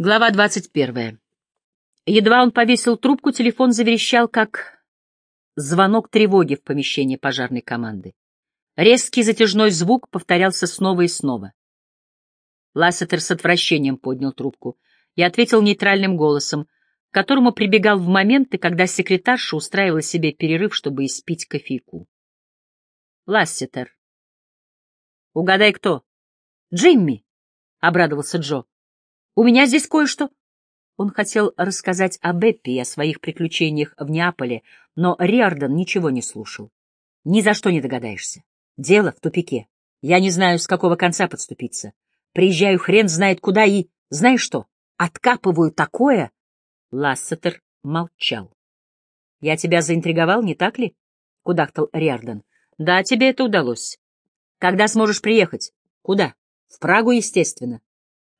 Глава двадцать первая. Едва он повесил трубку, телефон заверещал, как звонок тревоги в помещении пожарной команды. Резкий затяжной звук повторялся снова и снова. Лассетер с отвращением поднял трубку и ответил нейтральным голосом, к которому прибегал в моменты, когда секретарша устраивала себе перерыв, чтобы испить кофейку. «Лассетер». «Угадай, кто?» «Джимми», — обрадовался Джо. У меня здесь кое-что. Он хотел рассказать о Беппи и о своих приключениях в Неаполе, но Риордан ничего не слушал. Ни за что не догадаешься. Дело в тупике. Я не знаю, с какого конца подступиться. Приезжаю хрен знает куда и... Знаешь что? Откапываю такое... Лассетер молчал. — Я тебя заинтриговал, не так ли? — кудахтал Риордан. — Да, тебе это удалось. — Когда сможешь приехать? — Куда? — В Прагу, естественно.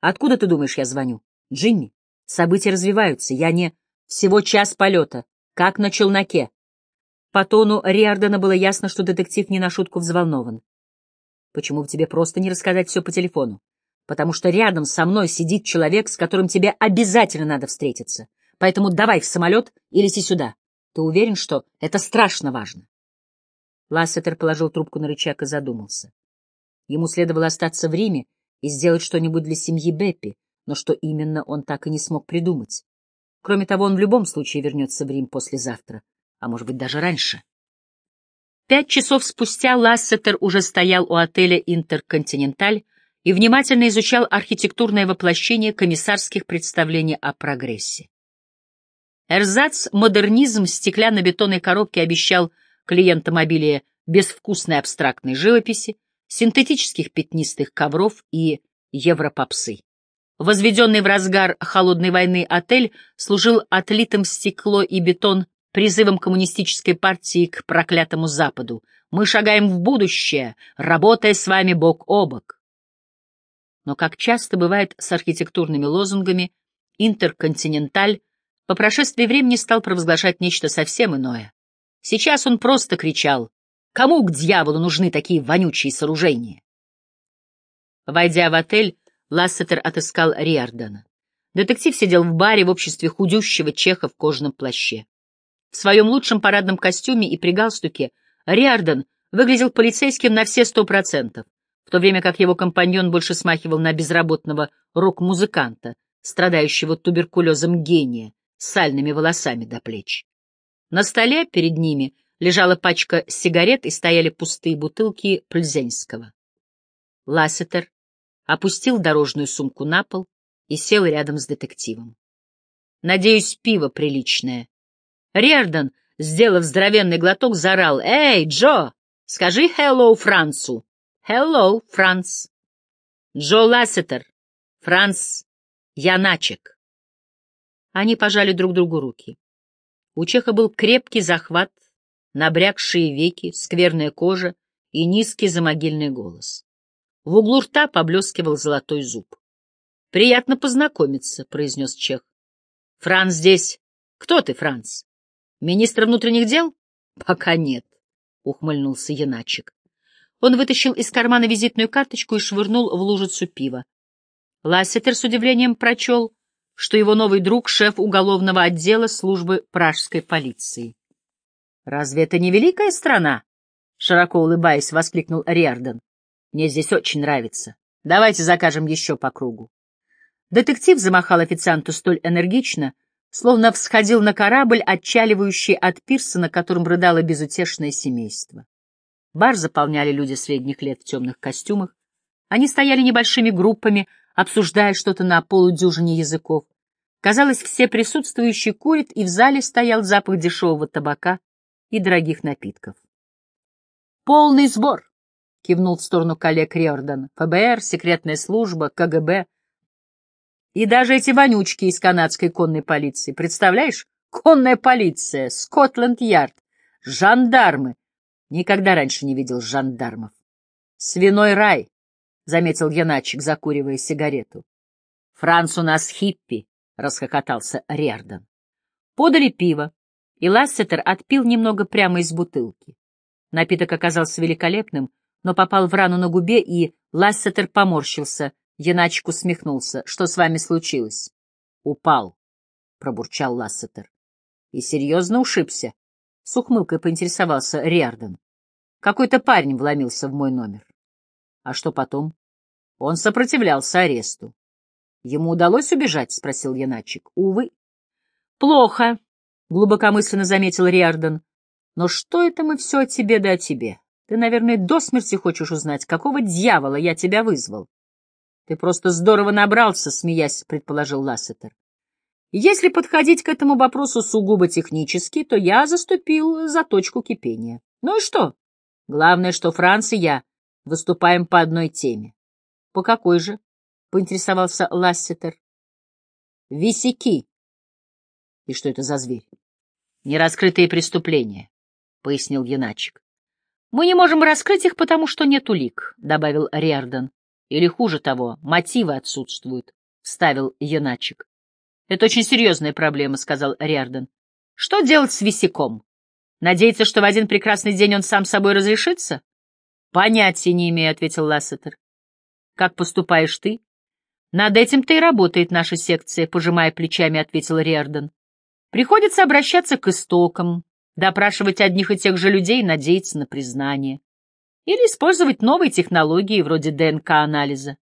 Откуда ты думаешь, я звоню? Джимми, события развиваются. Я не... Всего час полета. Как на челноке. По тону Риардена было ясно, что детектив не на шутку взволнован. Почему бы тебе просто не рассказать все по телефону? Потому что рядом со мной сидит человек, с которым тебе обязательно надо встретиться. Поэтому давай в самолет и лети сюда. Ты уверен, что это страшно важно? Лассетер положил трубку на рычаг и задумался. Ему следовало остаться в Риме и сделать что-нибудь для семьи Беппи, но что именно он так и не смог придумать. Кроме того, он в любом случае вернется в Рим послезавтра, а может быть даже раньше. Пять часов спустя Лассетер уже стоял у отеля «Интерконтиненталь» и внимательно изучал архитектурное воплощение комиссарских представлений о прогрессе. Эрзац «Модернизм» стеклянно-бетонной коробки обещал клиентам обилие безвкусной абстрактной живописи, синтетических пятнистых ковров и европопсы. Возведенный в разгар холодной войны отель служил отлитым стекло и бетон призывом коммунистической партии к проклятому Западу. Мы шагаем в будущее, работая с вами бок о бок. Но, как часто бывает с архитектурными лозунгами, Интерконтиненталь по прошествии времени стал провозглашать нечто совсем иное. Сейчас он просто кричал Кому к дьяволу нужны такие вонючие сооружения? Войдя в отель, Лассетер отыскал Риардана. Детектив сидел в баре в обществе худющего чеха в кожаном плаще. В своем лучшем парадном костюме и при галстуке Риардан выглядел полицейским на все сто процентов, в то время как его компаньон больше смахивал на безработного рок-музыканта, страдающего туберкулезом гения, с сальными волосами до плеч. На столе перед ними — лежала пачка сигарет и стояли пустые бутылки Пльзенского. Лассетер опустил дорожную сумку на пол и сел рядом с детективом. «Надеюсь, пиво приличное». Риордан, сделав здоровенный глоток, заорал. «Эй, Джо, скажи «hello» Францу». «Hello, Франц». «Джо Лассетер, Франц Яначек». Они пожали друг другу руки. У Чеха был крепкий захват набрякшие веки, скверная кожа и низкий замогильный голос. В углу рта поблескивал золотой зуб. — Приятно познакомиться, — произнес Чех. — Франц здесь. Кто ты, Франц? Министр внутренних дел? — Пока нет, — ухмыльнулся Яначек. Он вытащил из кармана визитную карточку и швырнул в лужицу пива. Лассетер с удивлением прочел, что его новый друг — шеф уголовного отдела службы пражской полиции. «Разве это не великая страна?» — широко улыбаясь, воскликнул Риарден. «Мне здесь очень нравится. Давайте закажем еще по кругу». Детектив замахал официанту столь энергично, словно всходил на корабль, отчаливающий от пирса, на котором рыдало безутешное семейство. Бар заполняли люди средних лет в темных костюмах. Они стояли небольшими группами, обсуждая что-то на полудюжине языков. Казалось, все присутствующие курят, и в зале стоял запах дешевого табака и дорогих напитков. «Полный сбор!» — кивнул в сторону коллег Риордан. «ФБР, секретная служба, КГБ. И даже эти вонючки из канадской конной полиции. Представляешь? Конная полиция, Скотланд-Ярд, жандармы. Никогда раньше не видел жандармов. Свиной рай, — заметил Яначек, закуривая сигарету. Франц у нас хиппи, — расхохотался Риордан. Подали пиво и Лассетер отпил немного прямо из бутылки. Напиток оказался великолепным, но попал в рану на губе, и Лассетер поморщился. Яначек усмехнулся. «Что с вами случилось?» Упал, — пробурчал Лассетер. И серьезно ушибся. С ухмылкой поинтересовался Риарден. Какой-то парень вломился в мой номер. А что потом? Он сопротивлялся аресту. Ему удалось убежать? — спросил Яначек. Увы. Плохо, — глубокомысленно заметил Риарден. Но что это мы все о тебе да о тебе? Ты, наверное, до смерти хочешь узнать, какого дьявола я тебя вызвал. Ты просто здорово набрался, смеясь, предположил Лассетер. Если подходить к этому вопросу сугубо технически, то я заступил за точку кипения. Ну и что? Главное, что Франц и я выступаем по одной теме. По какой же? поинтересовался Лассетер. Висяки. И что это за зверь? Нераскрытые преступления, пояснил Яначек. Мы не можем раскрыть их, потому что нет улик, добавил Риордан. Или хуже того, мотивы отсутствуют, вставил Яначек. Это очень серьезная проблема, сказал Риордан. Что делать с висяком? Надеяться, что в один прекрасный день он сам собой разрешится? Понятия не имею, ответил Лассетер. Как поступаешь ты? Над этим-то и работает наша секция, пожимая плечами, ответил Риордан. Приходится обращаться к истокам, допрашивать одних и тех же людей надеяться на признание. Или использовать новые технологии вроде ДНК-анализа.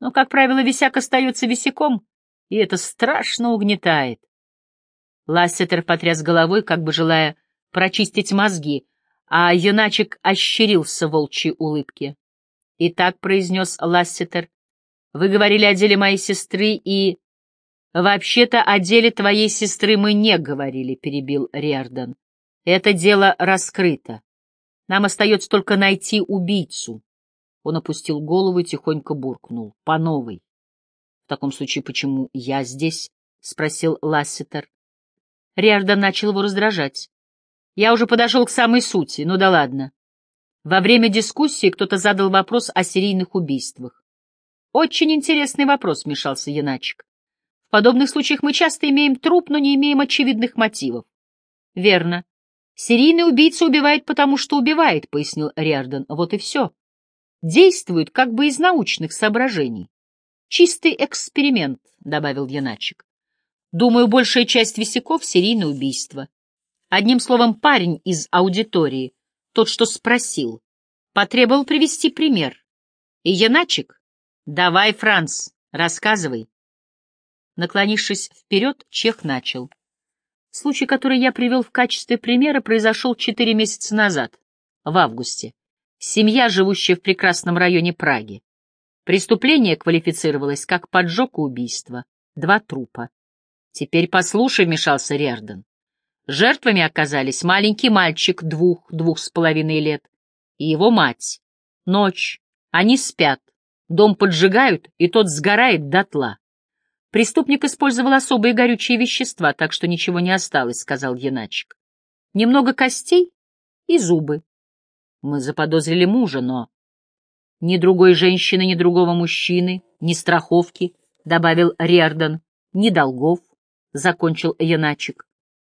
Но, как правило, висяк остается висяком, и это страшно угнетает. Лассетер потряс головой, как бы желая прочистить мозги, а юначек ощерился волчьей улыбке. «И так», — произнес Лассетер, — «вы говорили о деле моей сестры и...» «Вообще-то о деле твоей сестры мы не говорили», — перебил Риордан. «Это дело раскрыто. Нам остается только найти убийцу». Он опустил голову и тихонько буркнул. «По новой». «В таком случае почему я здесь?» — спросил Лассетер. Риордан начал его раздражать. Я уже подошел к самой сути, ну да ладно. Во время дискуссии кто-то задал вопрос о серийных убийствах. Очень интересный вопрос, вмешался Яначек. В подобных случаях мы часто имеем труп, но не имеем очевидных мотивов. Верно. Серийный убийца убивает потому, что убивает, пояснил Риарден. Вот и все. Действует как бы из научных соображений. Чистый эксперимент, добавил Яначек. Думаю, большая часть висяков — серийное убийство. Одним словом, парень из аудитории, тот, что спросил, потребовал привести пример. И Яначек, давай, Франц, рассказывай. Наклонившись вперед, Чех начал. Случай, который я привел в качестве примера, произошел четыре месяца назад, в августе. Семья, живущая в прекрасном районе Праги. Преступление квалифицировалось как поджог и убийство. Два трупа. Теперь послушай, вмешался Риордан. Жертвами оказались маленький мальчик двух, двух с половиной лет и его мать. Ночь. Они спят. Дом поджигают, и тот сгорает дотла. Преступник использовал особые горючие вещества, так что ничего не осталось, — сказал Яначек. Немного костей и зубы. Мы заподозрили мужа, но... Ни другой женщины, ни другого мужчины, ни страховки, — добавил Риордан, — ни долгов, — закончил Яначек.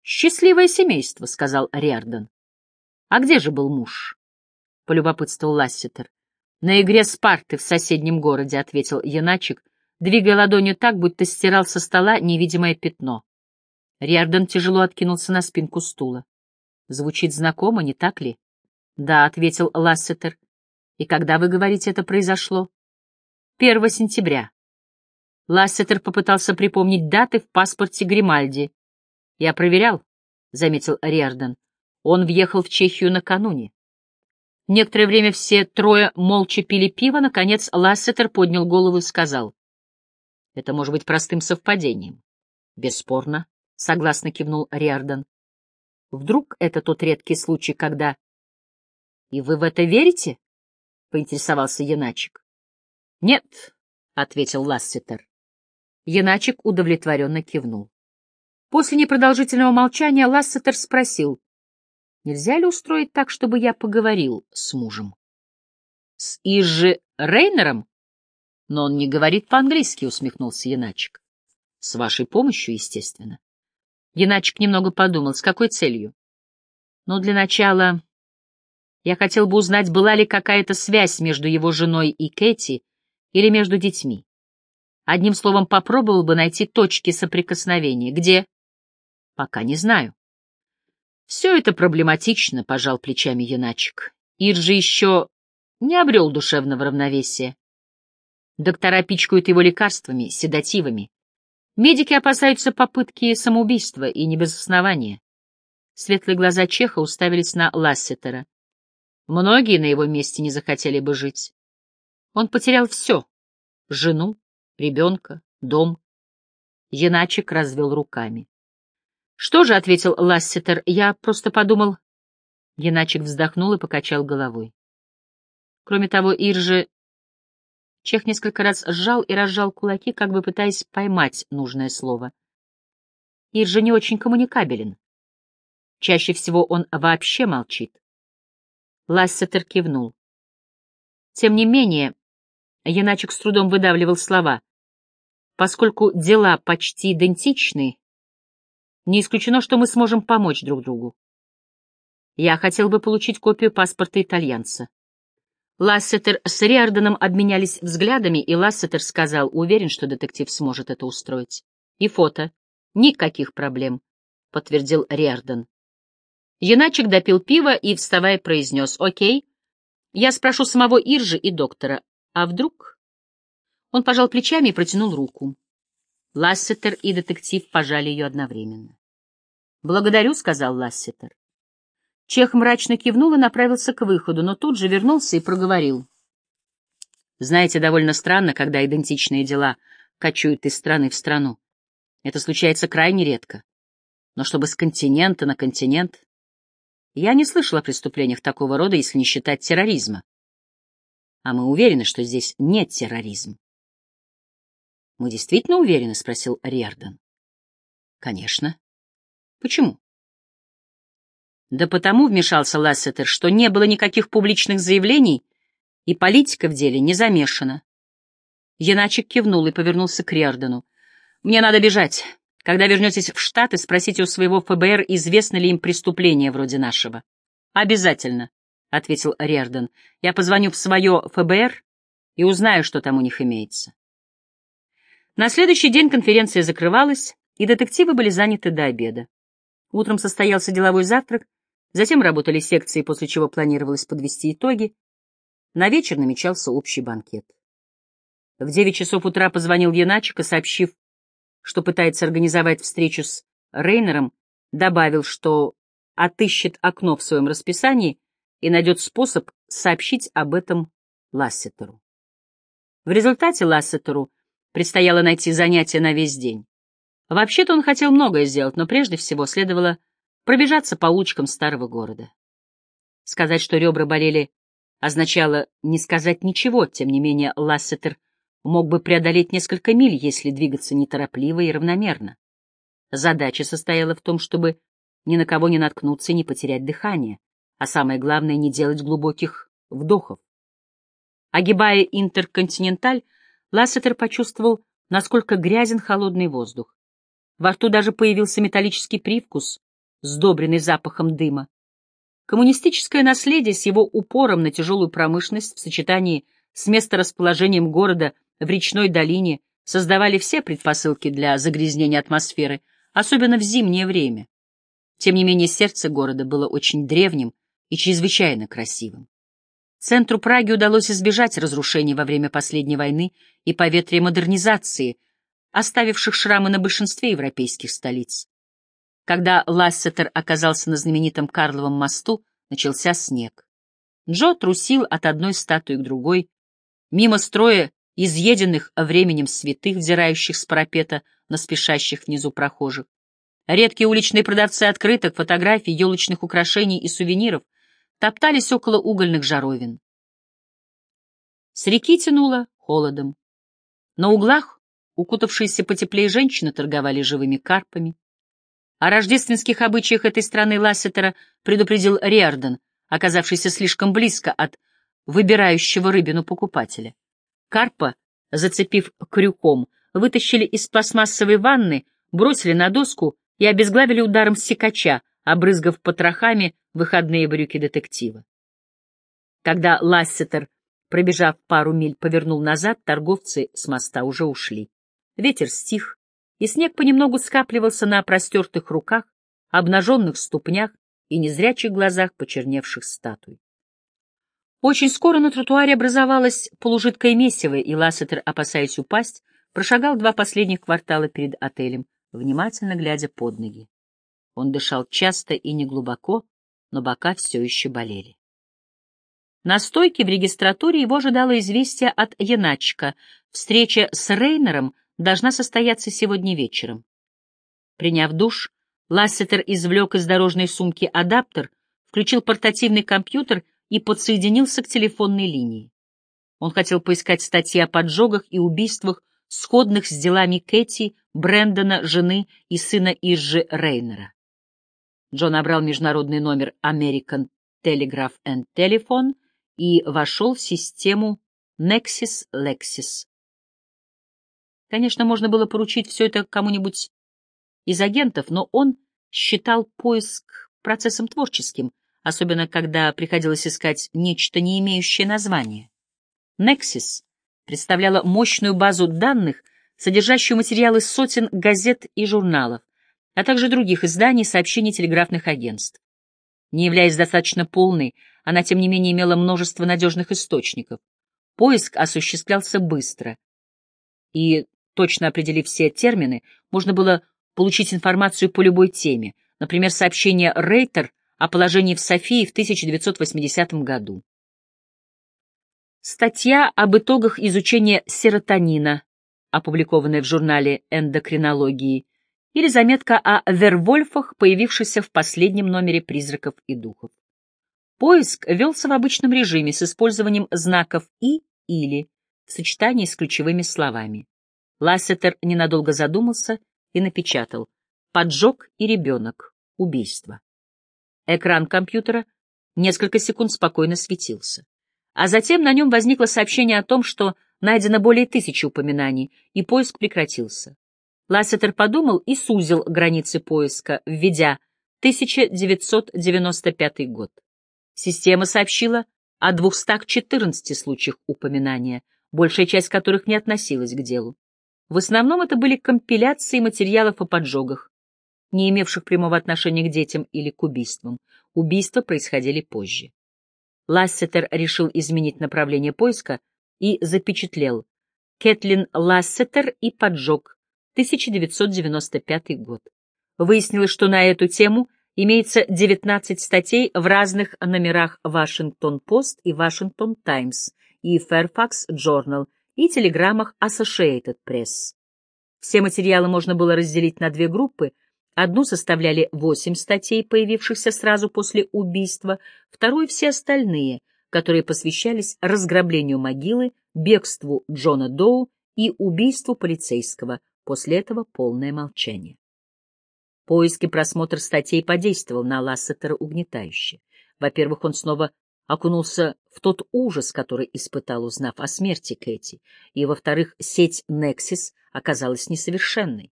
«Счастливое семейство», — сказал Риордан. «А где же был муж?» — полюбопытствовал Лассетер. «На игре Спарты в соседнем городе», — ответил Яначек, двигая ладонью так, будто стирал со стола невидимое пятно. Риордан тяжело откинулся на спинку стула. «Звучит знакомо, не так ли?» «Да», — ответил Лассетер. «И когда, вы говорите, это произошло?» «Первого сентября». Лассетер попытался припомнить даты в паспорте Гримальди. Я проверял, — заметил Риордан. Он въехал в Чехию накануне. Некоторое время все трое молча пили пиво, наконец Лассетер поднял голову и сказал. — Это может быть простым совпадением. — Бесспорно, — согласно кивнул Риордан. — Вдруг это тот редкий случай, когда... — И вы в это верите? — поинтересовался Яначек. — Нет, — ответил Лассетер. Яначек удовлетворенно кивнул. После непродолжительного молчания Лассетер спросил, «Нельзя ли устроить так, чтобы я поговорил с мужем?» «С Изжи Рейнером?» «Но он не говорит по-английски», — усмехнулся Яначек. «С вашей помощью, естественно». Яначек немного подумал, с какой целью? «Ну, для начала, я хотел бы узнать, была ли какая-то связь между его женой и Кэти или между детьми. Одним словом, попробовал бы найти точки соприкосновения. Где? Пока не знаю. Все это проблематично, — пожал плечами Яначек. Ир же еще не обрел душевного равновесия. Доктора пичкают его лекарствами, седативами. Медики опасаются попытки самоубийства, и не без основания. Светлые глаза Чеха уставились на Лассетера. Многие на его месте не захотели бы жить. Он потерял все — жену, ребенка, дом. Яначек развел руками. — Что же, — ответил Лассетер, — я просто подумал... Яначек вздохнул и покачал головой. Кроме того, Иржи Чех несколько раз сжал и разжал кулаки, как бы пытаясь поймать нужное слово. Ир же не очень коммуникабелен. Чаще всего он вообще молчит. Лассетер кивнул. Тем не менее, Яначек с трудом выдавливал слова. Поскольку дела почти идентичны, не исключено, что мы сможем помочь друг другу. Я хотел бы получить копию паспорта итальянца. Лассетер с Риорданом обменялись взглядами, и Лассетер сказал, уверен, что детектив сможет это устроить. И фото. Никаких проблем, — подтвердил Риордан. Яначек допил пиво и, вставая, произнес, «Окей, я спрошу самого Иржи и доктора. А вдруг?» Он пожал плечами и протянул руку. Лассетер и детектив пожали ее одновременно. «Благодарю», — сказал Лассетер. Чех мрачно кивнул и направился к выходу, но тут же вернулся и проговорил. Знаете, довольно странно, когда идентичные дела кочуют из страны в страну. Это случается крайне редко. Но чтобы с континента на континент... Я не слышал о преступлениях такого рода, если не считать терроризма. А мы уверены, что здесь нет терроризма. «Мы действительно уверены?» — спросил Риордан. «Конечно. Почему?» Да потому вмешался Лассетер, что не было никаких публичных заявлений, и политика в деле не замешана. Яначек кивнул и повернулся к Риордану. «Мне надо бежать. Когда вернетесь в Штаты, спросите у своего ФБР, известно ли им преступление вроде нашего». «Обязательно», — ответил Риордан. «Я позвоню в свое ФБР и узнаю, что там у них имеется». На следующий день конференция закрывалась, и детективы были заняты до обеда. Утром состоялся деловой завтрак, Затем работали секции, после чего планировалось подвести итоги. На вечер намечался общий банкет. В девять часов утра позвонил Яначек и, сообщив, что пытается организовать встречу с Рейнером, добавил, что отыщет окно в своем расписании и найдет способ сообщить об этом Лассетеру. В результате Лассетеру предстояло найти занятие на весь день. Вообще-то он хотел многое сделать, но прежде всего следовало пробежаться по улочкам старого города. Сказать, что ребра болели, означало не сказать ничего, тем не менее Лассетер мог бы преодолеть несколько миль, если двигаться неторопливо и равномерно. Задача состояла в том, чтобы ни на кого не наткнуться и не потерять дыхание, а самое главное — не делать глубоких вдохов. Огибая интерконтиненталь, Лассетер почувствовал, насколько грязен холодный воздух. Во рту даже появился металлический привкус, сдобренный запахом дыма. Коммунистическое наследие с его упором на тяжелую промышленность в сочетании с месторасположением города в речной долине создавали все предпосылки для загрязнения атмосферы, особенно в зимнее время. Тем не менее, сердце города было очень древним и чрезвычайно красивым. Центру Праги удалось избежать разрушений во время последней войны и поветрия модернизации, оставивших шрамы на большинстве европейских столиц. Когда Лассетер оказался на знаменитом Карловом мосту, начался снег. Джо трусил от одной статуи к другой, мимо строя изъеденных временем святых, взирающих с парапета на спешащих внизу прохожих. Редкие уличные продавцы открыток, фотографий, елочных украшений и сувениров топтались около угольных жаровин. С реки тянуло холодом. На углах укутавшиеся потеплее женщины торговали живыми карпами. О рождественских обычаях этой страны Лассетера предупредил Риордан, оказавшийся слишком близко от выбирающего рыбину покупателя. Карпа, зацепив крюком, вытащили из пластмассовой ванны, бросили на доску и обезглавили ударом секача, обрызгав потрохами выходные брюки детектива. Когда Лассетер, пробежав пару миль, повернул назад, торговцы с моста уже ушли. ветер стих, и снег понемногу скапливался на простертых руках, обнаженных ступнях и незрячих глазах почерневших статуй. Очень скоро на тротуаре образовалось полужидкое месиво, и Лассетер, опасаясь упасть, прошагал два последних квартала перед отелем, внимательно глядя под ноги. Он дышал часто и неглубоко, но бока все еще болели. На стойке в регистратуре его ожидало известие от Яначка. Встреча с Рейнером должна состояться сегодня вечером. Приняв душ, Лассетер извлек из дорожной сумки адаптер, включил портативный компьютер и подсоединился к телефонной линии. Он хотел поискать статьи о поджогах и убийствах, сходных с делами Кэти, Брэндона, жены и сына Иржи Рейнера. Джон набрал международный номер American Telegraph and Telephone и вошел в систему Nexus Lexis. Конечно, можно было поручить все это кому-нибудь из агентов, но он считал поиск процессом творческим, особенно когда приходилось искать нечто, не имеющее названия. Nexus представляла мощную базу данных, содержащую материалы сотен газет и журналов, а также других изданий сообщений телеграфных агентств. Не являясь достаточно полной, она, тем не менее, имела множество надежных источников. Поиск осуществлялся быстро. И, точно определив все термины, можно было получить информацию по любой теме, например, сообщение Рейтер о положении в Софии в 1980 году. Статья об итогах изучения серотонина, опубликованная в журнале «Эндокринологии», или заметка о Вервольфах, появившейся в последнем номере «Призраков и духов». Поиск велся в обычном режиме с использованием знаков «и» или в сочетании с ключевыми словами. Лассетер ненадолго задумался и напечатал «Поджог и ребенок. Убийство». Экран компьютера несколько секунд спокойно светился. А затем на нем возникло сообщение о том, что найдено более тысячи упоминаний, и поиск прекратился. Лассетер подумал и сузил границы поиска, введя 1995 год. Система сообщила о 214 случаях упоминания, большая часть которых не относилась к делу. В основном это были компиляции материалов о поджогах, не имевших прямого отношения к детям или к убийствам. Убийства происходили позже. Лассетер решил изменить направление поиска и запечатлел Кэтлин Лассетер и поджог 1995 год. Выяснилось, что на эту тему имеется 19 статей в разных номерах Вашингтон-Пост и Вашингтон Таймс и Fairfax Journal и телеграммах Associated Press. Все материалы можно было разделить на две группы. Одну составляли восемь статей, появившихся сразу после убийства, вторую — все остальные, которые посвящались разграблению могилы, бегству Джона Доу и убийству полицейского, После этого полное молчание. Поиск и просмотр статей подействовал на Лассетера угнетающе. Во-первых, он снова окунулся в тот ужас, который испытал, узнав о смерти Кэти, и, во-вторых, сеть Nexus оказалась несовершенной.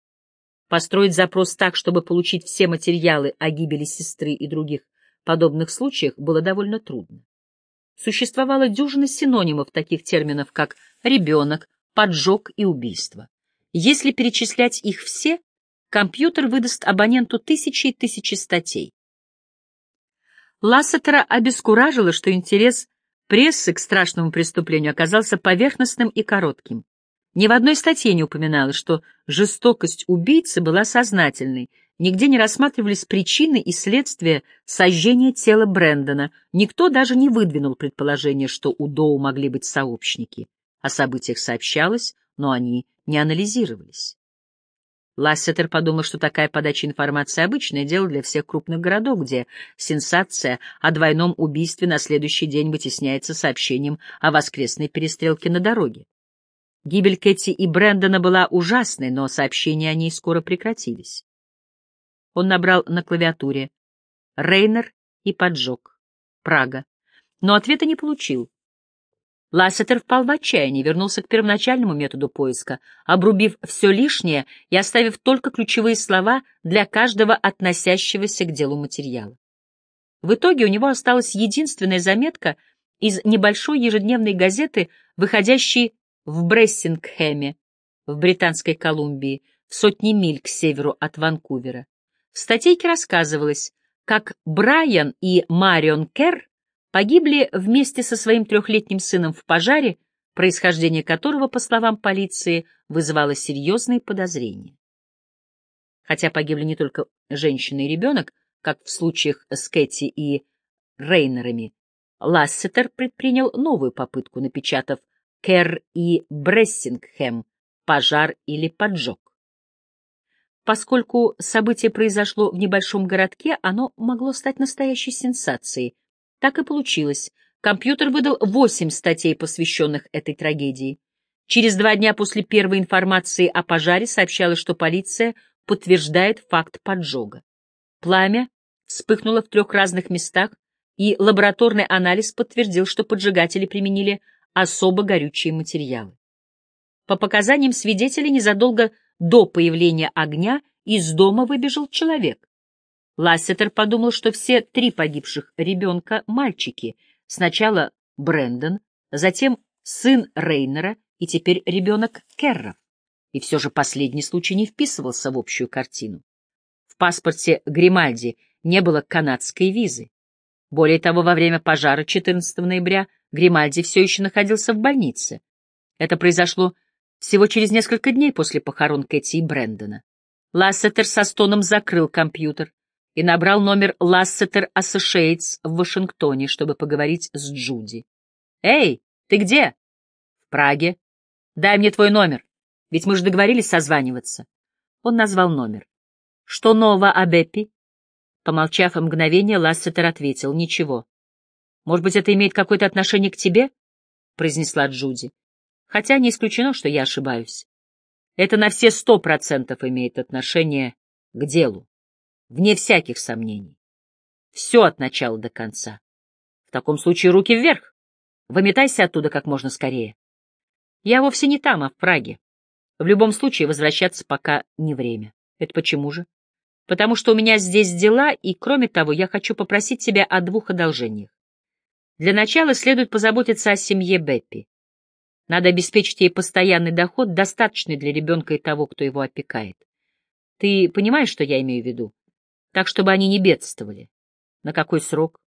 Построить запрос так, чтобы получить все материалы о гибели сестры и других подобных случаях, было довольно трудно. Существовала дюжина синонимов таких терминов, как «ребенок», «поджог» и «убийство». Если перечислять их все, компьютер выдаст абоненту тысячи и тысячи статей. Лассетера обескуражило, что интерес прессы к страшному преступлению оказался поверхностным и коротким. Ни в одной статье не упоминалось, что жестокость убийцы была сознательной, нигде не рассматривались причины и следствия сожжения тела Брэндона, никто даже не выдвинул предположение, что у Доу могли быть сообщники. О событиях сообщалось, но они не анализировались. Лассетер подумал, что такая подача информации — обычное дело для всех крупных городов, где сенсация о двойном убийстве на следующий день вытесняется сообщением о воскресной перестрелке на дороге. Гибель Кэти и Брэндона была ужасной, но сообщения о ней скоро прекратились. Он набрал на клавиатуре «Рейнер» и «Поджог», «Прага», но ответа не получил. Лассетер впал в отчаяние, вернулся к первоначальному методу поиска, обрубив все лишнее и оставив только ключевые слова для каждого относящегося к делу материала. В итоге у него осталась единственная заметка из небольшой ежедневной газеты, выходящей в Брессингхэме, в Британской Колумбии, в сотни миль к северу от Ванкувера. В статейке рассказывалось, как Брайан и Марион Керр погибли вместе со своим трехлетним сыном в пожаре, происхождение которого, по словам полиции, вызывало серьезные подозрения. Хотя погибли не только женщина и ребенок, как в случаях с Кэти и Рейнерами, Лассетер предпринял новую попытку, напечатав «Керр и Брессингхэм. Пожар или поджог». Поскольку событие произошло в небольшом городке, оно могло стать настоящей сенсацией. Так и получилось. Компьютер выдал восемь статей, посвященных этой трагедии. Через два дня после первой информации о пожаре сообщалось, что полиция подтверждает факт поджога. Пламя вспыхнуло в трех разных местах, и лабораторный анализ подтвердил, что поджигатели применили особо горючие материалы. По показаниям свидетелей, незадолго до появления огня из дома выбежал человек. Лассетер подумал, что все три погибших ребенка — мальчики. Сначала Брэндон, затем сын Рейнера и теперь ребенок Керров. И все же последний случай не вписывался в общую картину. В паспорте Гримальди не было канадской визы. Более того, во время пожара 14 ноября Гримальди все еще находился в больнице. Это произошло всего через несколько дней после похорон Кэти и Брэндона. Лассетер со стоном закрыл компьютер и набрал номер Лассетер Associates в Вашингтоне, чтобы поговорить с Джуди. «Эй, ты где?» «В Праге. Дай мне твой номер, ведь мы же договорились созваниваться». Он назвал номер. «Что нового о Беппи?» Помолчав мгновение, Лассетер ответил. «Ничего. Может быть, это имеет какое-то отношение к тебе?» — произнесла Джуди хотя не исключено, что я ошибаюсь. Это на все сто процентов имеет отношение к делу, вне всяких сомнений. Все от начала до конца. В таком случае руки вверх. Выметайся оттуда как можно скорее. Я вовсе не там, а в Праге. В любом случае возвращаться пока не время. Это почему же? Потому что у меня здесь дела, и, кроме того, я хочу попросить тебя о двух одолжениях. Для начала следует позаботиться о семье Беппи. Надо обеспечить ей постоянный доход, достаточный для ребенка и того, кто его опекает. Ты понимаешь, что я имею в виду? Так, чтобы они не бедствовали. На какой срок?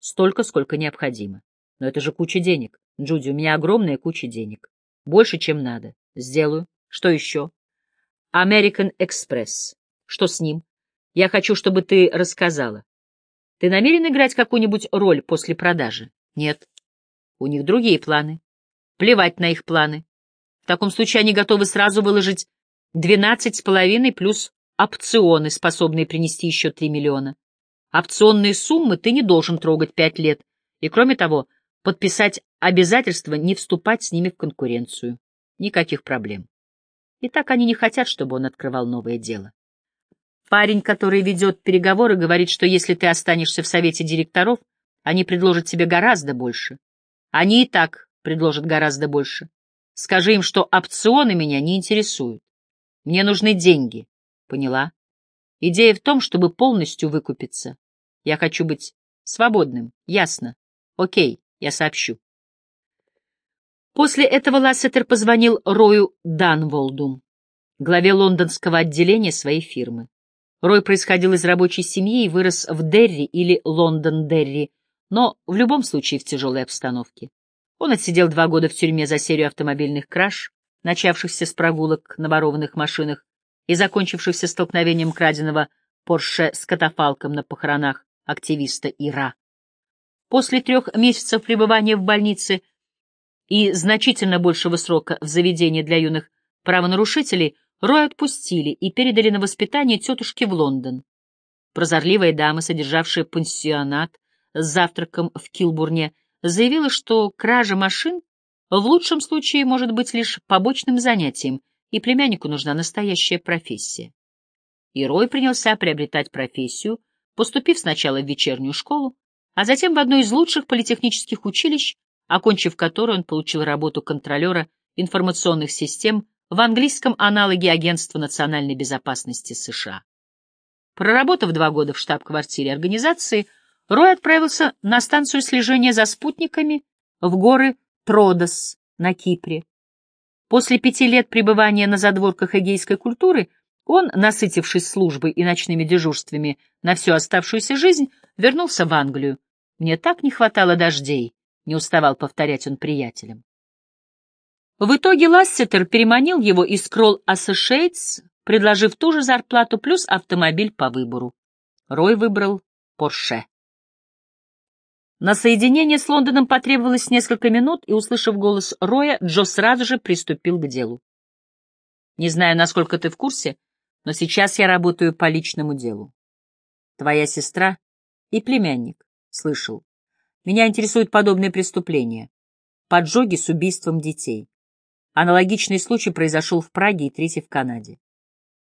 Столько, сколько необходимо. Но это же куча денег. Джуди, у меня огромная куча денег. Больше, чем надо. Сделаю. Что еще? American Express. Что с ним? Я хочу, чтобы ты рассказала. Ты намерен играть какую-нибудь роль после продажи? Нет. У них другие планы. Плевать на их планы. В таком случае они готовы сразу выложить двенадцать с половиной плюс опционы, способные принести еще три миллиона. Опционные суммы ты не должен трогать пять лет, и, кроме того, подписать обязательство не вступать с ними в конкуренцию. Никаких проблем. И так они не хотят, чтобы он открывал новое дело. Парень, который ведет переговоры, говорит, что если ты останешься в совете директоров, они предложат тебе гораздо больше. Они и так предложат гораздо больше. Скажи им, что опционы меня не интересуют. Мне нужны деньги. Поняла? Идея в том, чтобы полностью выкупиться. Я хочу быть свободным. Ясно. Окей, я сообщу. После этого Лассетер позвонил Рою Данволду, главе лондонского отделения своей фирмы. Рой происходил из рабочей семьи и вырос в Дерри или Лондон-Дерри, но в любом случае в тяжелой обстановке. Он отсидел два года в тюрьме за серию автомобильных краж, начавшихся с прогулок на ворованных машинах и закончившихся столкновением краденого Порше с катафалком на похоронах активиста Ира. После трех месяцев пребывания в больнице и значительно большего срока в заведении для юных правонарушителей Рой отпустили и передали на воспитание тетушки в Лондон. Прозорливая дама, содержавшая пансионат с завтраком в Килбурне, заявила, что кража машин в лучшем случае может быть лишь побочным занятием, и племяннику нужна настоящая профессия. И Рой принялся приобретать профессию, поступив сначала в вечернюю школу, а затем в одно из лучших политехнических училищ, окончив которое он получил работу контролера информационных систем в английском аналоге Агентства национальной безопасности США. Проработав два года в штаб-квартире организации, Рой отправился на станцию слежения за спутниками в горы Тродос на Кипре. После пяти лет пребывания на задворках эгейской культуры он, насытившись службой и ночными дежурствами на всю оставшуюся жизнь, вернулся в Англию. «Мне так не хватало дождей», — не уставал повторять он приятелям. В итоге Лассетер переманил его из Кролл Associates, предложив ту же зарплату плюс автомобиль по выбору. Рой выбрал Порше. На соединение с Лондоном потребовалось несколько минут, и, услышав голос Роя, Джо сразу же приступил к делу. «Не знаю, насколько ты в курсе, но сейчас я работаю по личному делу. Твоя сестра и племянник, слышал. Меня интересуют подобные преступления. Поджоги с убийством детей. Аналогичный случай произошел в Праге и третий в Канаде.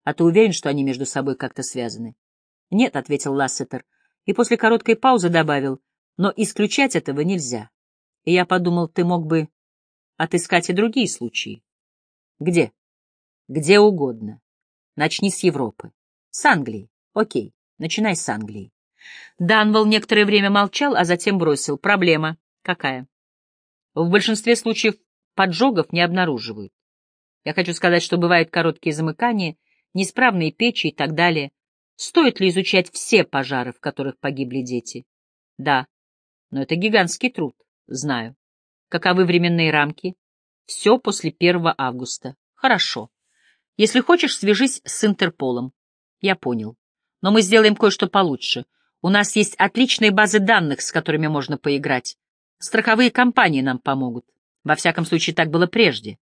А ты уверен, что они между собой как-то связаны? Нет, — ответил Лассетер, и после короткой паузы добавил, но исключать этого нельзя. И я подумал, ты мог бы отыскать и другие случаи. Где? Где угодно. Начни с Европы. С Англии. Окей, начинай с Англии. Данвелл некоторое время молчал, а затем бросил. Проблема. Какая? В большинстве случаев поджогов не обнаруживают. Я хочу сказать, что бывают короткие замыкания, неисправные печи и так далее. Стоит ли изучать все пожары, в которых погибли дети? Да. Но это гигантский труд. Знаю. Каковы временные рамки? Все после 1 августа. Хорошо. Если хочешь, свяжись с Интерполом. Я понял. Но мы сделаем кое-что получше. У нас есть отличные базы данных, с которыми можно поиграть. Страховые компании нам помогут. Во всяком случае, так было прежде.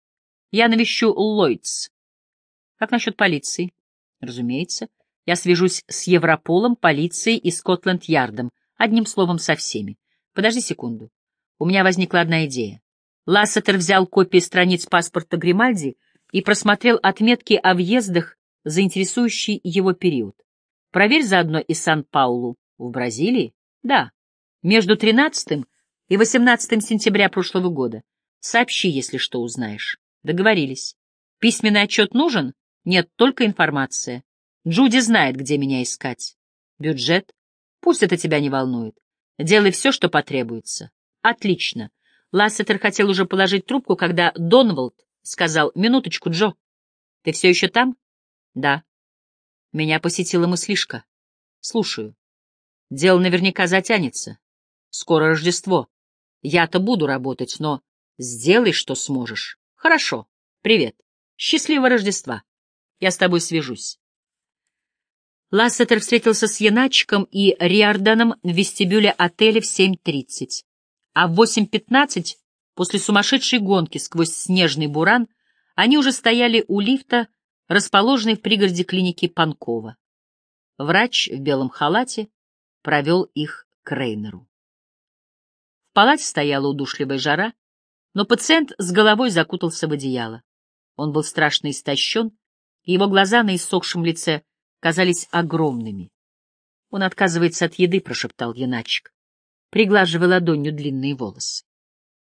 Я навещу Ллойдс. Как насчет полиции? Разумеется. Я свяжусь с Европолом, полицией и Скотланд-Ярдом. Одним словом, со всеми. Подожди секунду. У меня возникла одна идея. Лассетер взял копии страниц паспорта Гримальди и просмотрел отметки о въездах за интересующий его период. Проверь заодно и Сан-Паулу. В Бразилии? Да. Между 13 и 18 сентября прошлого года. Сообщи, если что узнаешь. Договорились. Письменный отчет нужен? Нет, только информация. Джуди знает, где меня искать. Бюджет? Пусть это тебя не волнует. Делай все, что потребуется. Отлично. Лассетер хотел уже положить трубку, когда Донволд сказал, «Минуточку, Джо, ты все еще там?» «Да». Меня посетила мыслишка. «Слушаю. Дело наверняка затянется. Скоро Рождество. Я-то буду работать, но сделай, что сможешь. Хорошо. Привет. Счастливого Рождества. Я с тобой свяжусь. Лассетер встретился с Яначиком и Риорданом в вестибюле отеля в 7.30. А в 8.15, после сумасшедшей гонки сквозь снежный буран, они уже стояли у лифта, расположенной в пригороде клиники Панкова. Врач в белом халате провел их к Рейнеру. В палате стояла удушливая жара, но пациент с головой закутался в одеяло. Он был страшно истощен, и его глаза на иссохшем лице казались огромными. Он отказывается от еды, прошептал Яначек, приглаживая ладонью длинные волосы.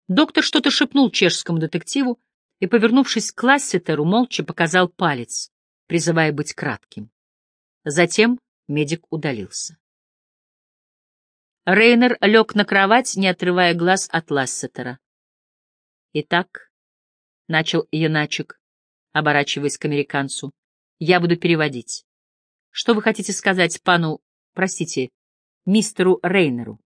Доктор что-то шепнул чешскому детективу и, повернувшись к Лассетеру, молча показал палец, призывая быть кратким. Затем медик удалился. Рейнер лег на кровать, не отрывая глаз от Лассетера. «Итак», — начал Яначек, оборачиваясь к американцу, — «я буду переводить. Что вы хотите сказать пану, простите, мистеру Рейнеру?»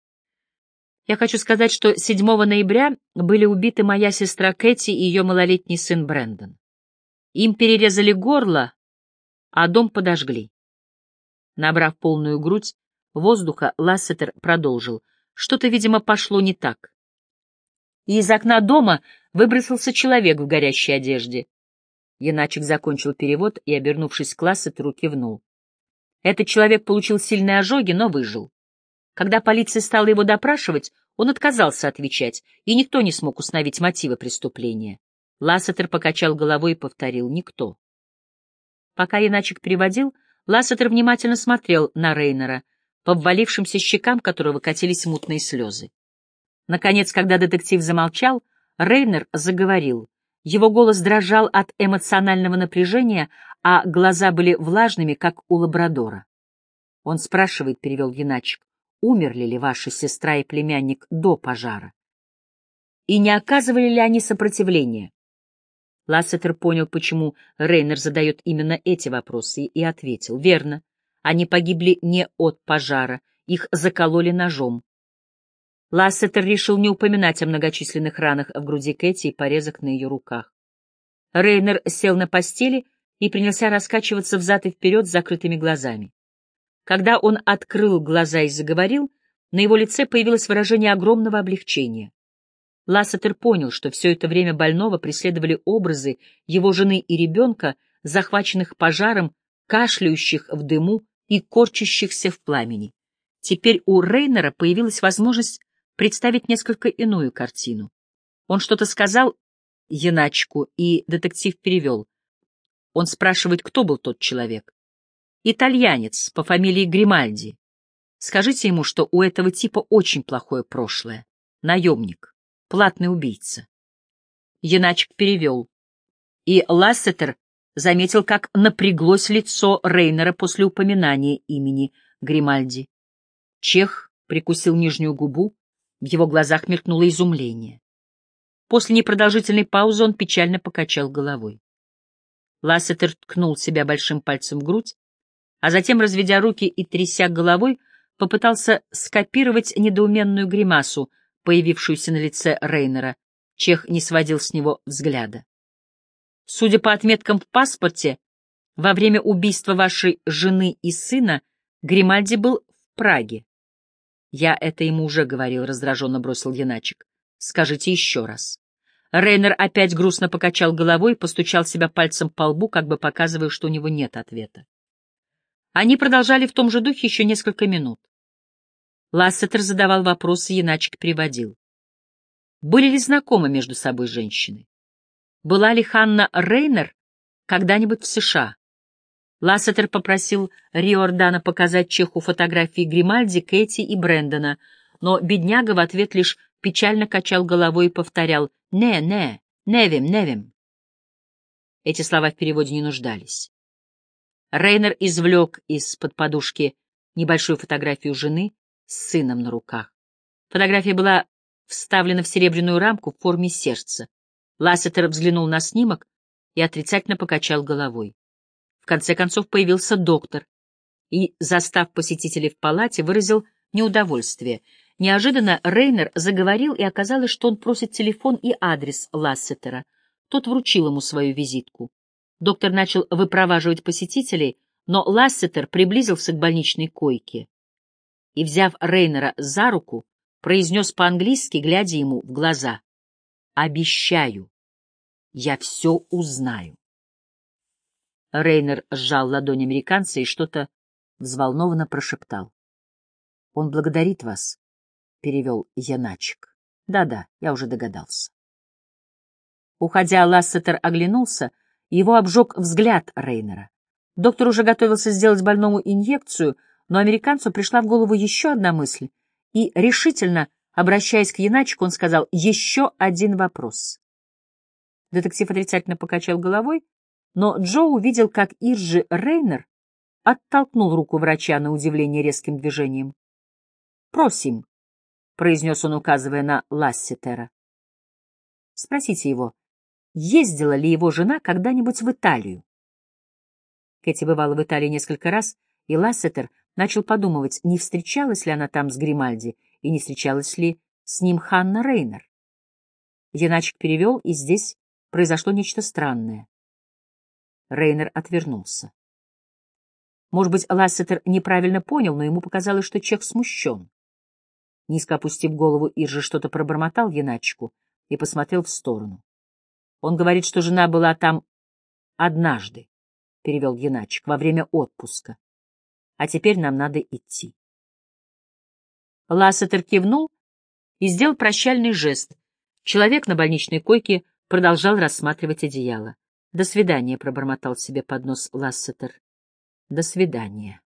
«Я хочу сказать, что 7 ноября были убиты моя сестра Кэти и ее малолетний сын Брэндон. Им перерезали горло, а дом подожгли». Набрав полную грудь, воздуха, Лассетер продолжил. Что-то, видимо, пошло не так. И из окна дома выбросился человек в горящей одежде. Яначек закончил перевод и, обернувшись к Лассетеру, кивнул. Этот человек получил сильные ожоги, но выжил. Когда полиция стала его допрашивать, он отказался отвечать, и никто не смог установить мотивы преступления. Лассетер покачал головой и повторил «никто». Пока Яначек переводил, Лассетер внимательно смотрел на Рейнера — по ввалившимся щекам которого катились мутные слезы. Наконец, когда детектив замолчал, Рейнер заговорил. Его голос дрожал от эмоционального напряжения, а глаза были влажными, как у лабрадора. Он спрашивает, — перевел Яначек, — умерли ли ваша сестра и племянник до пожара? И не оказывали ли они сопротивления? Лассетер понял, почему Рейнер задает именно эти вопросы, и ответил. Верно, они погибли не от пожара, их закололи ножом. Лассетер решил не упоминать о многочисленных ранах в груди Кэти и порезах на ее руках. Рейнер сел на постели и принялся раскачиваться взад и вперед с закрытыми глазами. Когда он открыл глаза и заговорил, на его лице появилось выражение огромного облегчения. Лассетер понял, что все это время больного преследовали образы его жены и ребенка, захваченных пожаром, кашляющих в дыму и корчащихся в пламени. Теперь у Рейнера появилась возможность представить несколько иную картину. Он что-то сказал Яначку, и детектив перевел. Он спрашивает, кто был тот человек. Итальянец по фамилии Гримальди. Скажите ему, что у этого типа очень плохое прошлое. Наемник платный убийца. Яначек перевел. И Лассетер заметил, как напряглось лицо Рейнера после упоминания имени Гримальди. Чех прикусил нижнюю губу, в его глазах мелькнуло изумление. После непродолжительной паузы он печально покачал головой. Лассетер ткнул себя большим пальцем в грудь, а затем, разведя руки и тряся головой, попытался скопировать недоуменную гримасу, появившуюся на лице Рейнера. Чех не сводил с него взгляда. Судя по отметкам в паспорте, во время убийства вашей жены и сына Гримальди был в Праге. Я это ему уже говорил, раздраженно бросил Яначек. Скажите еще раз. Рейнер опять грустно покачал головой и постучал себя пальцем по лбу, как бы показывая, что у него нет ответа. Они продолжали в том же духе еще несколько минут. Лассетер задавал вопросы, Яначек приводил. Были ли знакомы между собой женщины? Была ли Ханна Рейнер когда-нибудь в США? Лассетер попросил Риордана показать Чеху фотографии Гримальди, Кэти и Брэндона, но бедняга в ответ лишь печально качал головой и повторял «Не, не, невим, невим». Эти слова в переводе не нуждались. Рейнер извлек из-под подушки небольшую фотографию жены, с сыном на руках. Фотография была вставлена в серебряную рамку в форме сердца. Лассетер взглянул на снимок и отрицательно покачал головой. Конце концов появился доктор и, застав посетителей в палате, выразил неудовольствие. Неожиданно Рейнер заговорил, и оказалось, что он просит телефон и адрес Лассетера. Тот вручил ему свою визитку. Доктор начал выпроваживать посетителей, но Лассетер приблизился к больничной койке и, взяв Рейнера за руку, произнес по-английски, глядя ему в глаза. «Обещаю, я все узнаю». Рейнер сжал ладонь американца и что-то взволнованно прошептал. «Он благодарит вас», — перевел Яначек. «Да-да, я уже догадался». Уходя, Лассетер оглянулся, его обжег взгляд Рейнера. Доктор уже готовился сделать больному инъекцию, но американцу пришла в голову еще одна мысль, и, решительно обращаясь к Яначку, он сказал «Еще один вопрос». Детектив отрицательно покачал головой, но Джо увидел, как Иржи Рейнер оттолкнул руку врача на удивление резким движением. «Просим», — произнес он, указывая на Лассетера. «Спросите его, ездила ли его жена когда-нибудь в Италию?» Кэти бывала в Италии несколько раз, и Лассетер начал подумывать, не встречалась ли она там с Гримальди и не встречалась ли с ним Ханна Рейнер. Яначек перевел, и здесь произошло нечто странное. Рейнер отвернулся. Может быть, Лассетер неправильно понял, но ему показалось, что Чех смущен. Низко опустив голову, Иржи что-то пробормотал Яначку и посмотрел в сторону. Он говорит, что жена была там однажды, — перевел Яначек, — во время отпуска. А теперь нам надо идти. Лассетер кивнул и сделал прощальный жест. Человек на больничной койке продолжал рассматривать одеяло. «До свидания», — пробормотал себе под нос Лассетер. «До свидания».